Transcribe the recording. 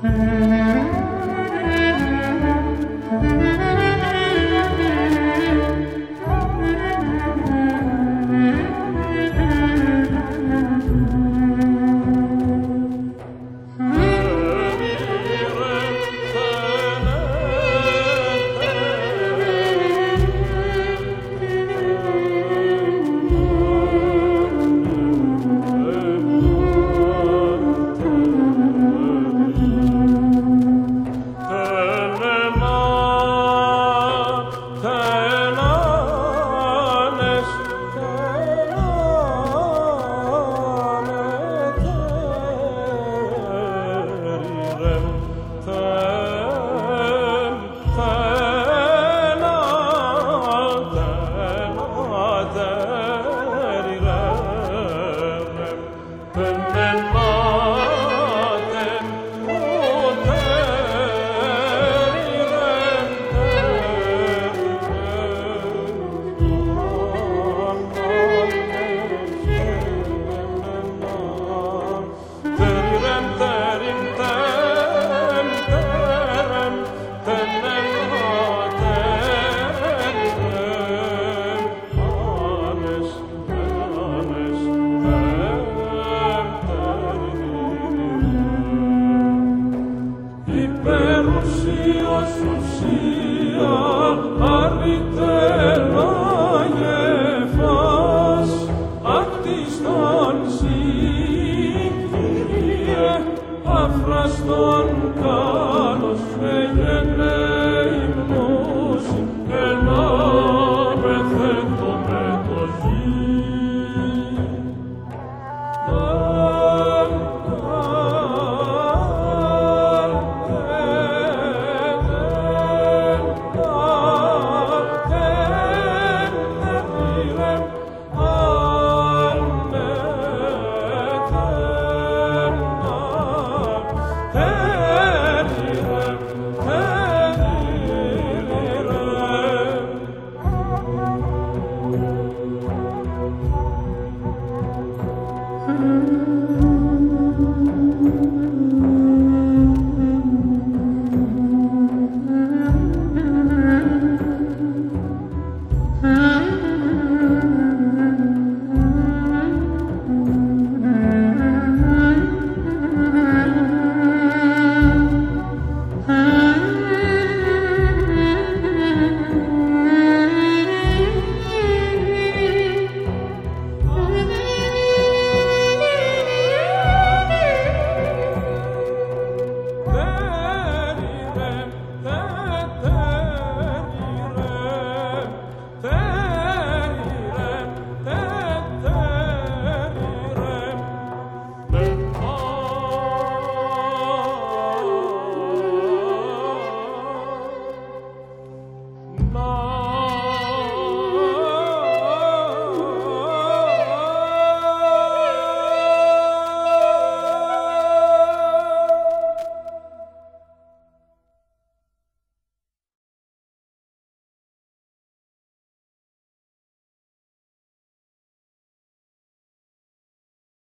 Hmm. Hey!